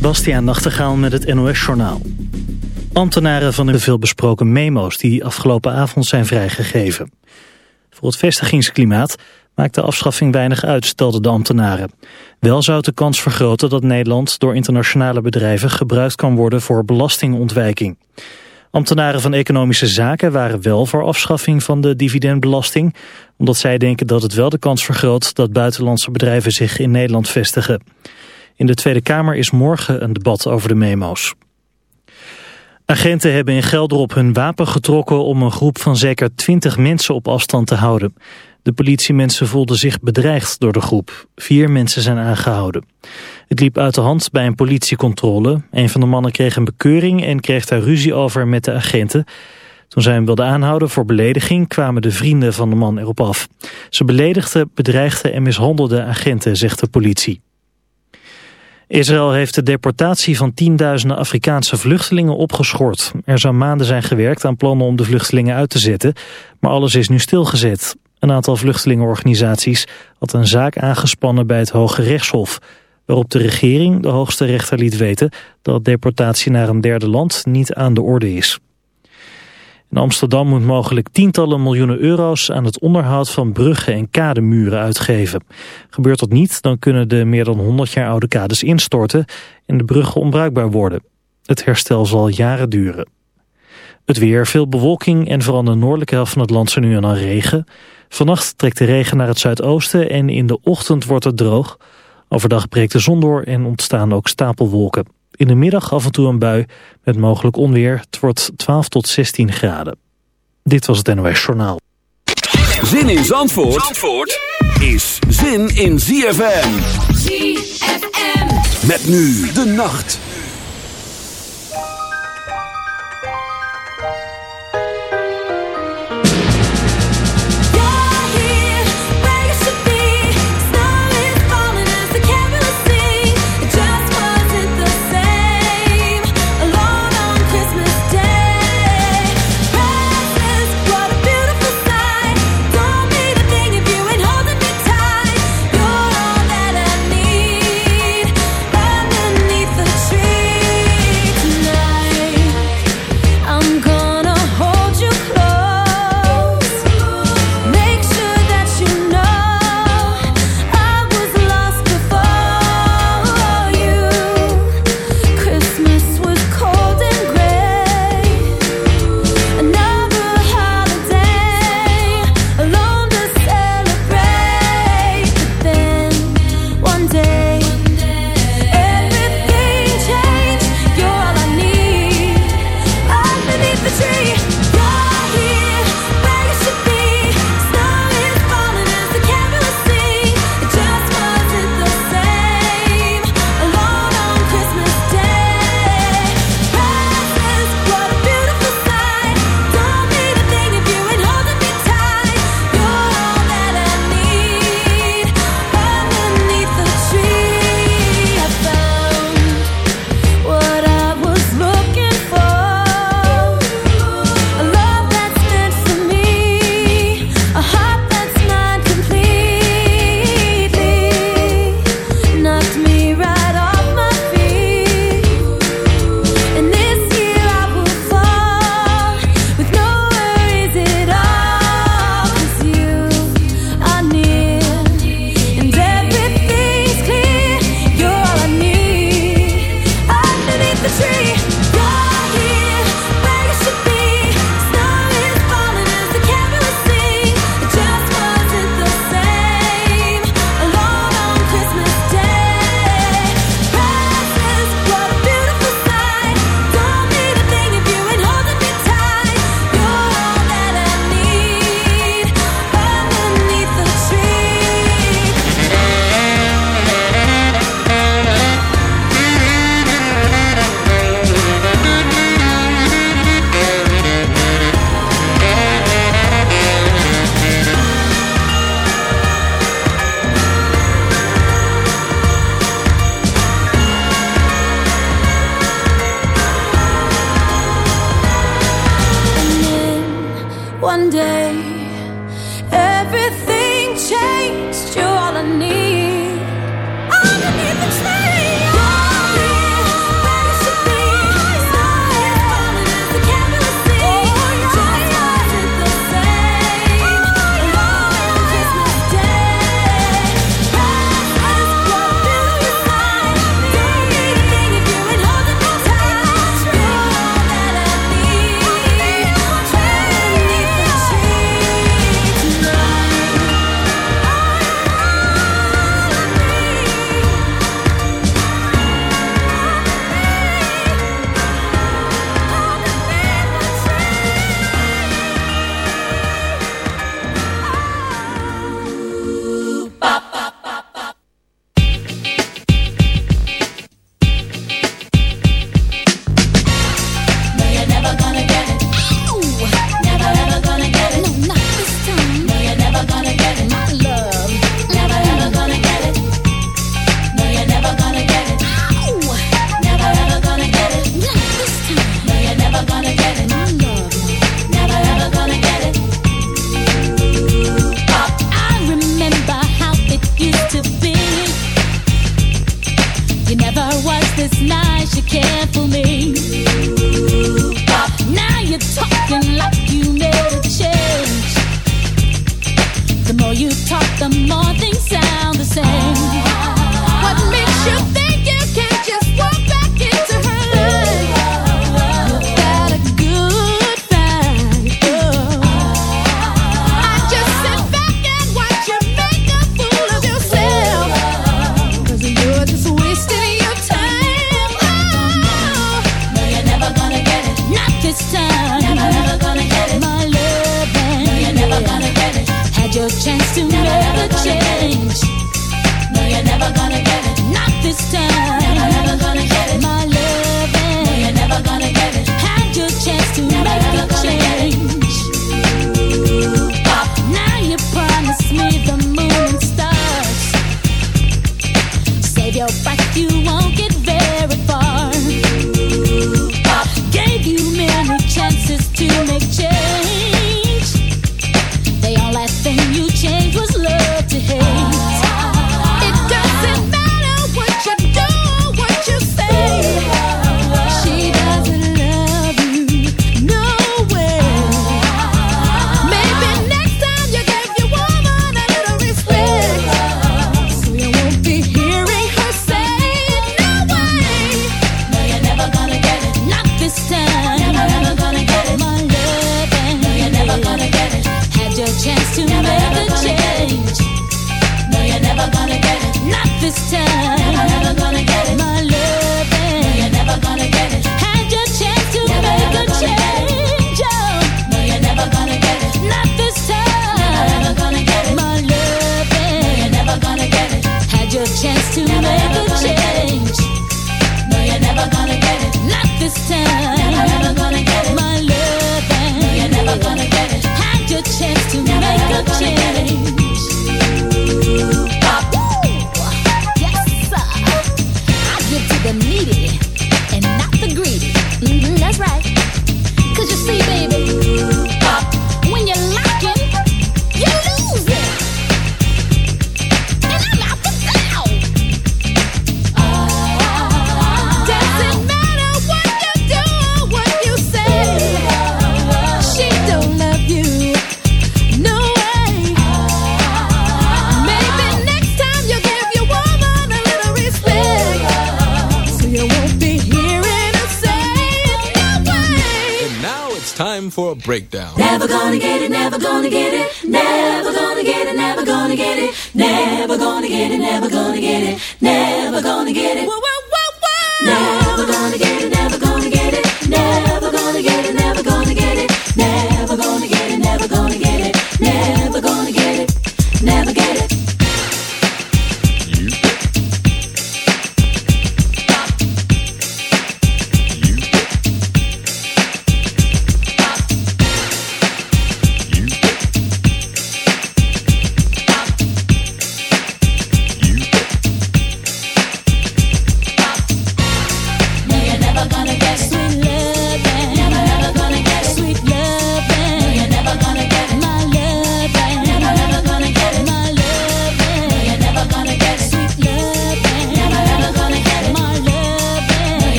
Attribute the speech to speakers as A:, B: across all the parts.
A: Bastiaan Nachtegaal met het NOS-journaal. Ambtenaren van de veelbesproken memo's die afgelopen avond zijn vrijgegeven. Voor het vestigingsklimaat maakt de afschaffing weinig uit, stelden de ambtenaren. Wel zou het de kans vergroten dat Nederland door internationale bedrijven gebruikt kan worden voor belastingontwijking. Ambtenaren van Economische Zaken waren wel voor afschaffing van de dividendbelasting, omdat zij denken dat het wel de kans vergroot dat buitenlandse bedrijven zich in Nederland vestigen. In de Tweede Kamer is morgen een debat over de memo's. Agenten hebben in Gelderop hun wapen getrokken om een groep van zeker 20 mensen op afstand te houden. De politiemensen voelden zich bedreigd door de groep. Vier mensen zijn aangehouden. Het liep uit de hand bij een politiecontrole. Een van de mannen kreeg een bekeuring en kreeg daar ruzie over met de agenten. Toen zij hem wilden aanhouden voor belediging kwamen de vrienden van de man erop af. Ze beledigden, bedreigden en mishandelden agenten, zegt de politie. Israël heeft de deportatie van tienduizenden Afrikaanse vluchtelingen opgeschort. Er zou maanden zijn gewerkt aan plannen om de vluchtelingen uit te zetten, maar alles is nu stilgezet. Een aantal vluchtelingenorganisaties had een zaak aangespannen bij het Hoge Rechtshof, waarop de regering de hoogste rechter liet weten dat deportatie naar een derde land niet aan de orde is. In Amsterdam moet mogelijk tientallen miljoenen euro's aan het onderhoud van bruggen en kademuren uitgeven. Gebeurt dat niet, dan kunnen de meer dan 100 jaar oude kades instorten en de bruggen onbruikbaar worden. Het herstel zal jaren duren. Het weer, veel bewolking en vooral de noordelijke helft van het land zijn nu en dan regen. Vannacht trekt de regen naar het zuidoosten en in de ochtend wordt het droog. Overdag breekt de zon door en ontstaan ook stapelwolken. In de middag af en toe een bui met mogelijk onweer. Het wordt 12 tot 16 graden. Dit was het NOS Journaal.
B: Zin in Zandvoort, Zandvoort is zin in ZFM.
C: ZFM.
B: Met nu de nacht.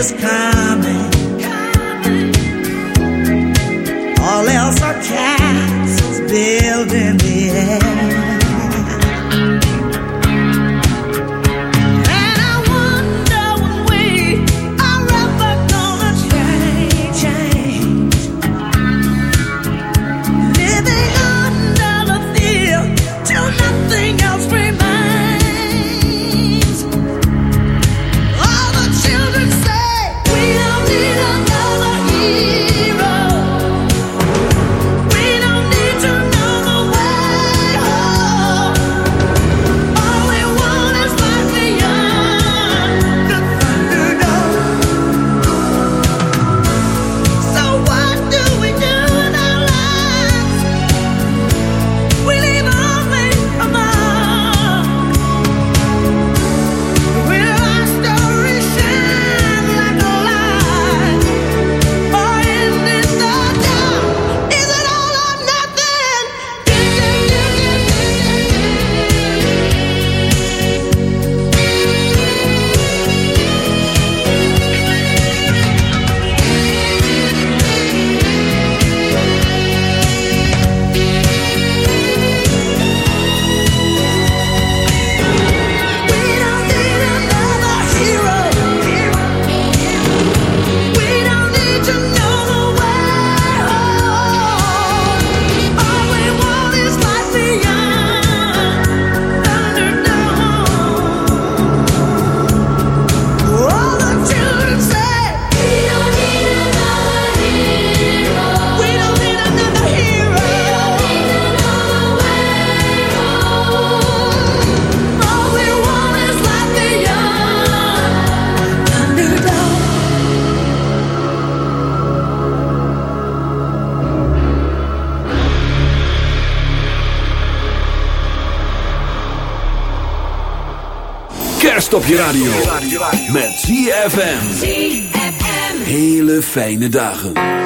D: This
E: kind. Top je radio. Met ZFM. Hele fijne dagen.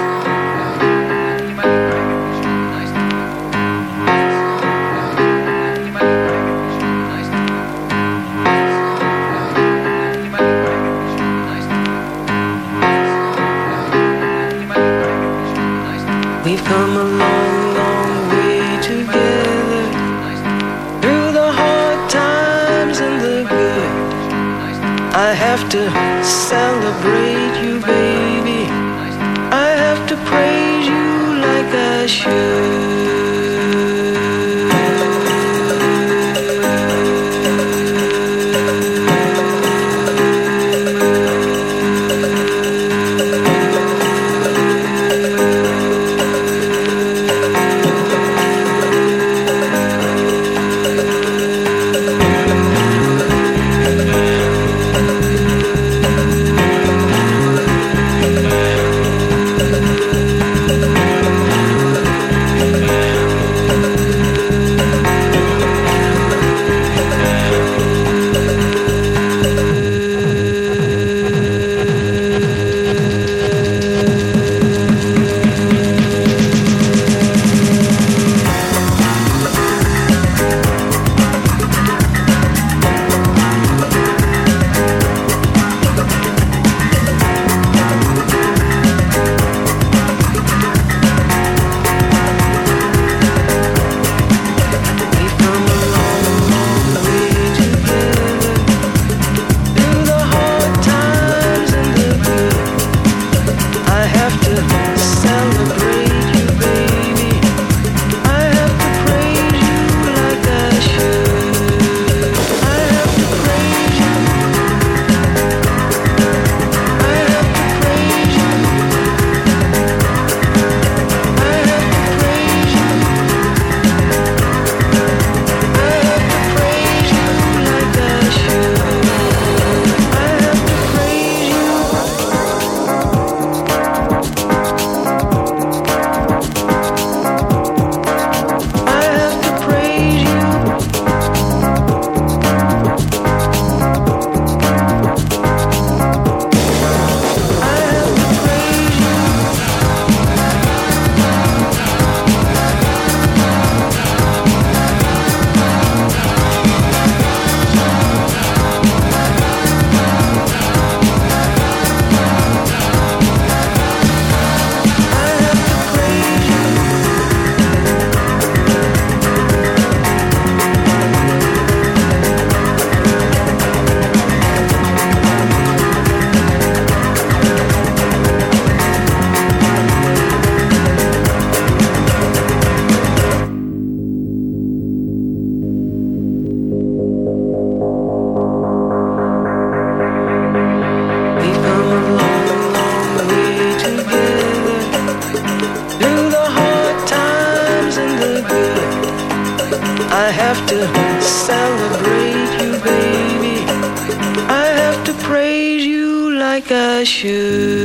F: like a
G: shoe.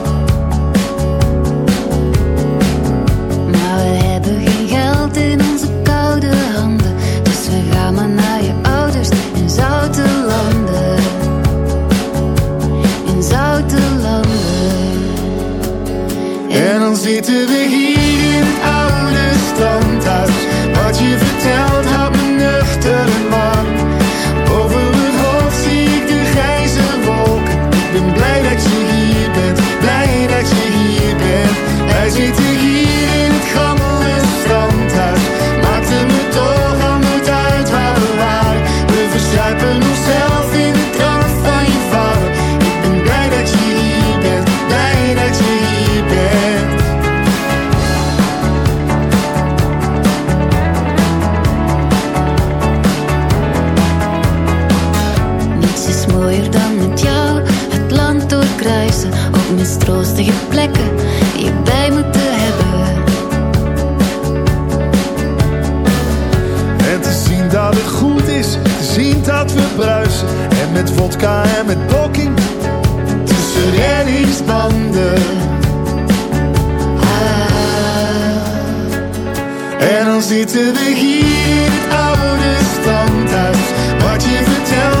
G: vodka met poking tussen reddingsbanden. Ah. En dan zitten we hier, het oude standhuis, wat je vertelt.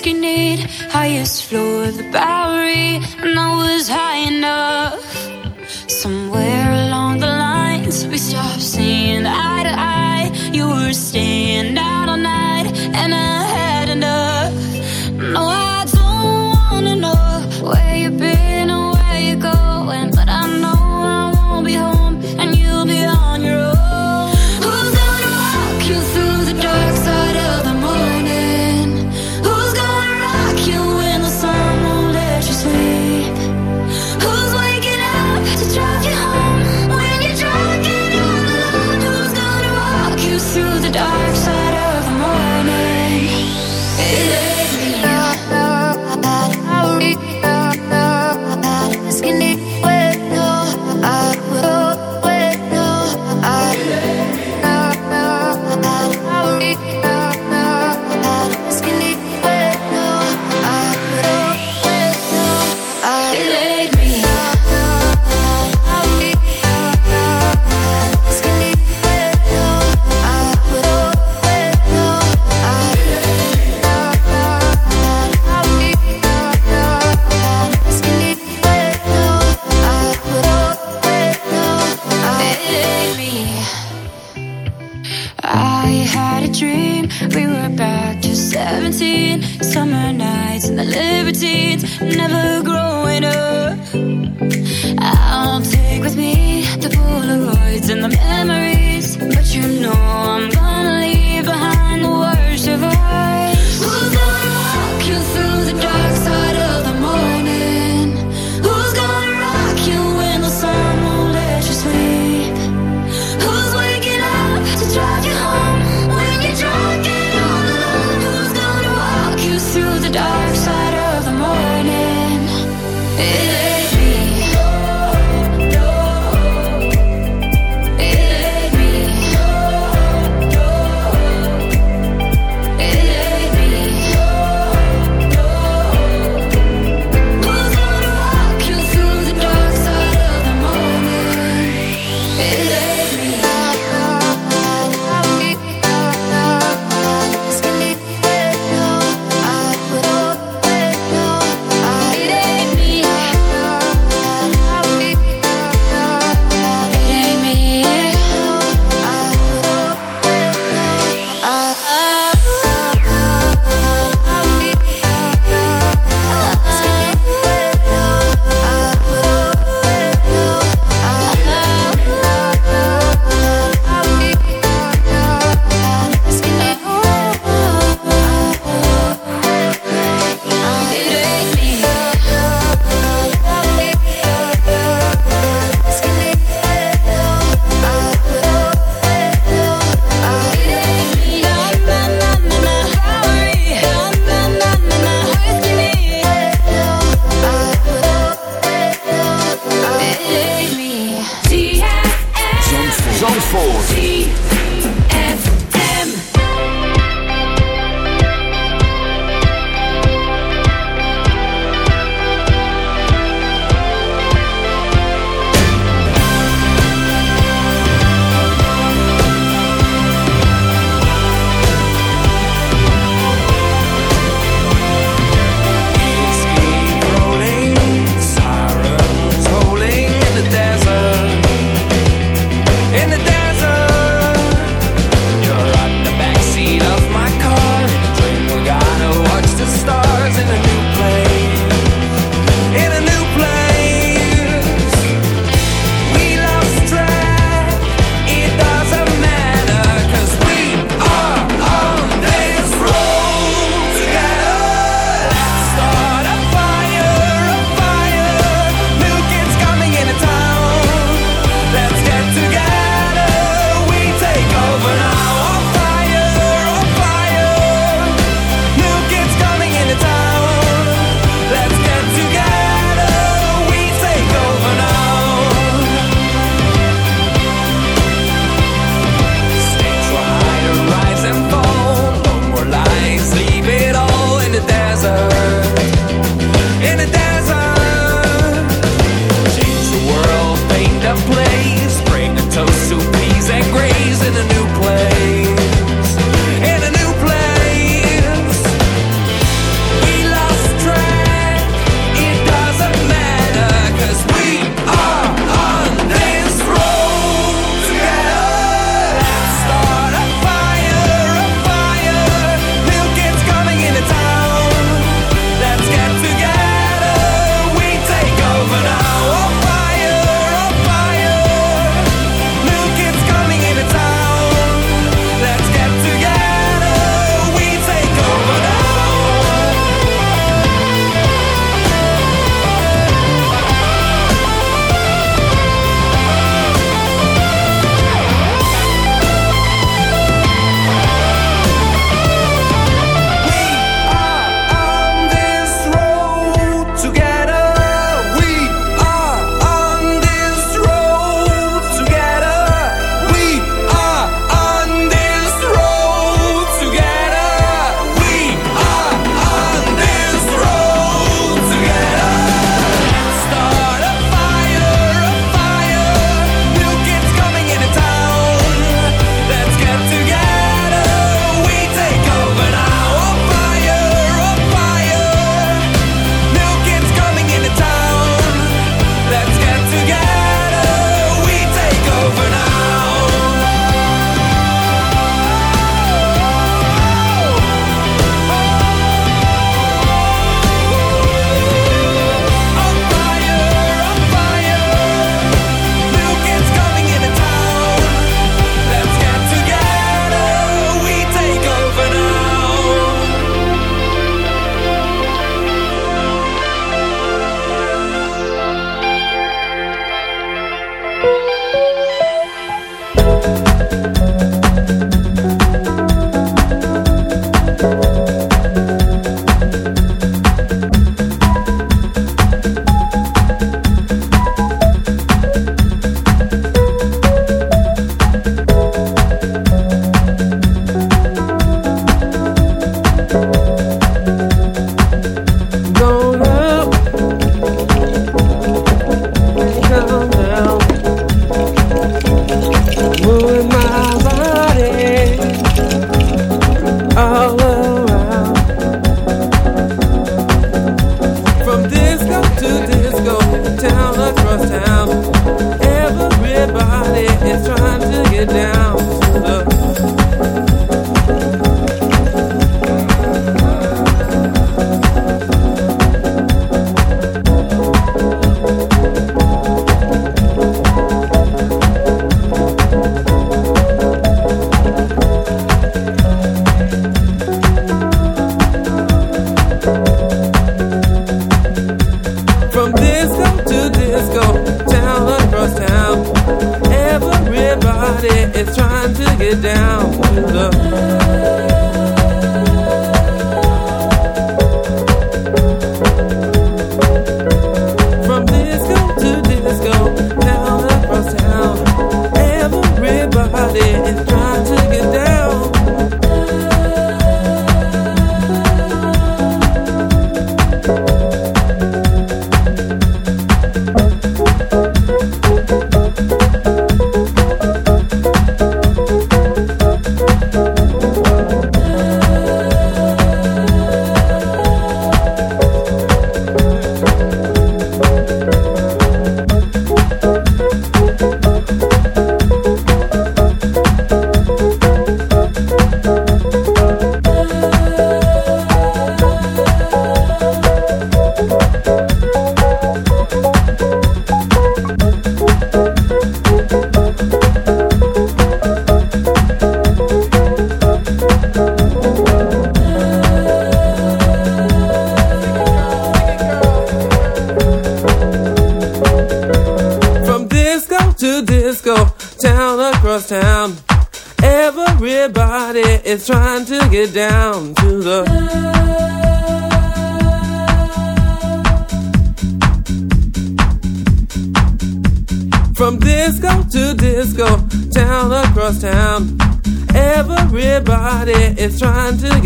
H: whiskey neat, highest floor of the Bowery,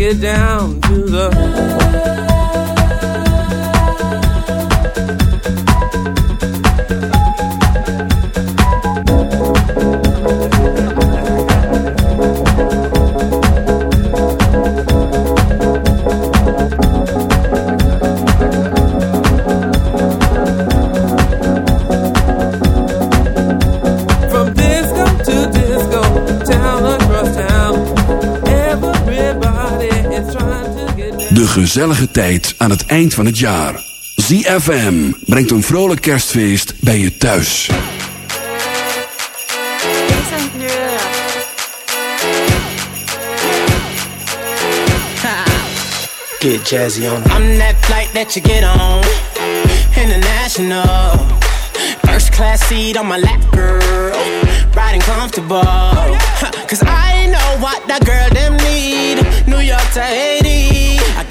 I: get down
C: gezellige tijd aan het eind van het jaar. ZFM brengt een vrolijk kerstfeest bij je thuis.
J: Get jazzy on. I'm that flight that you get on. International. First class seat on my lap, girl. Riding comfortable. Cause I know what that girl them need. New York to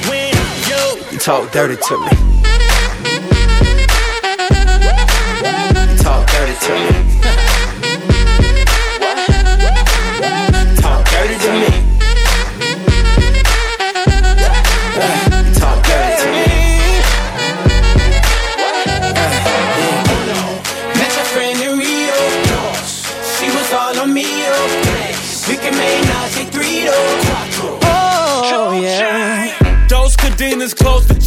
J: you talk dirty to me. Talk dirty to me. Talk dirty to me. Talk dirty to me. Met your friend in Rio. She was all on me. We can make Nazi three Oh, yeah.
K: Those cadenas close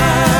L: Time.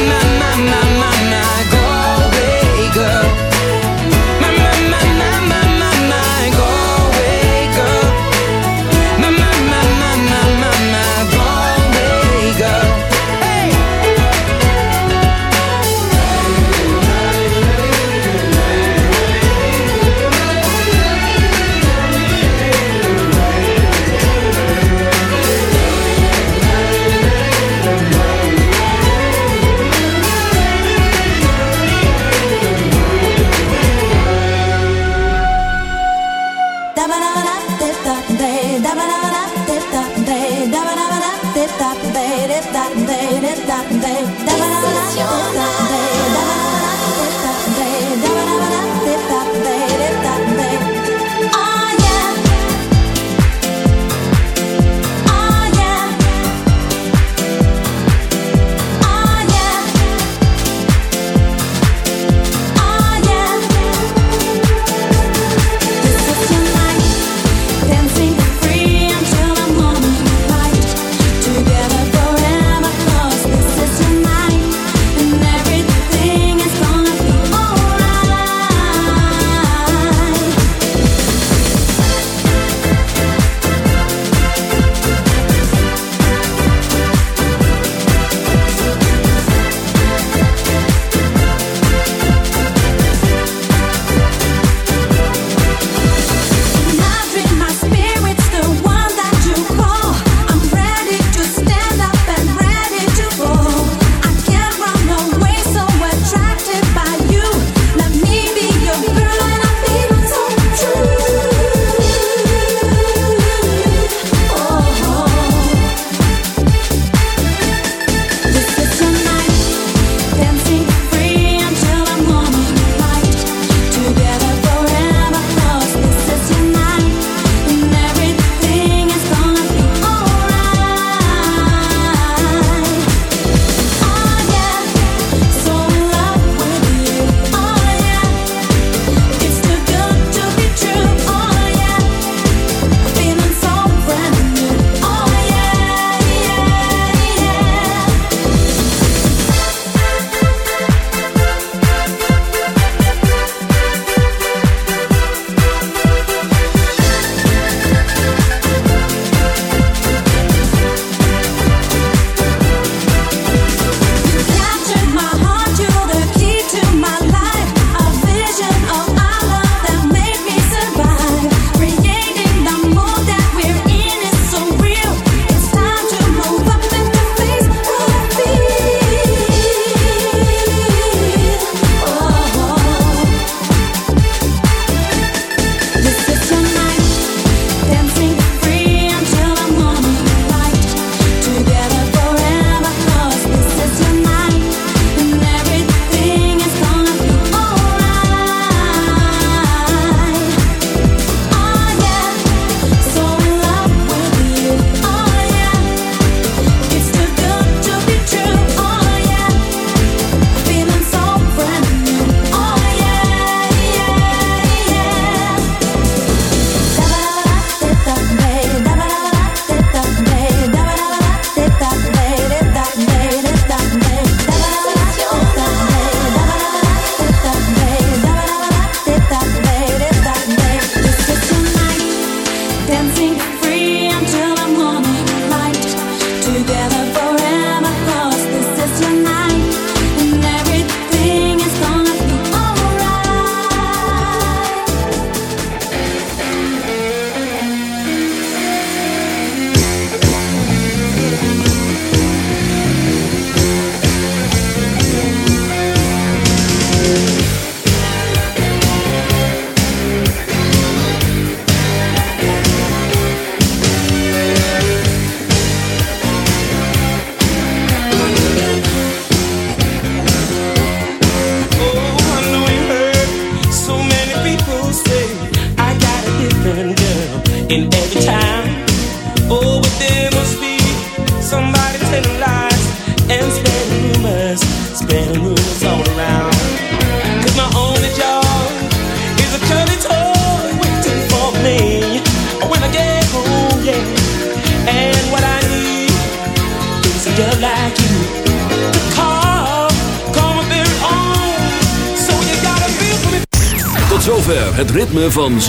L: My, my, my, my,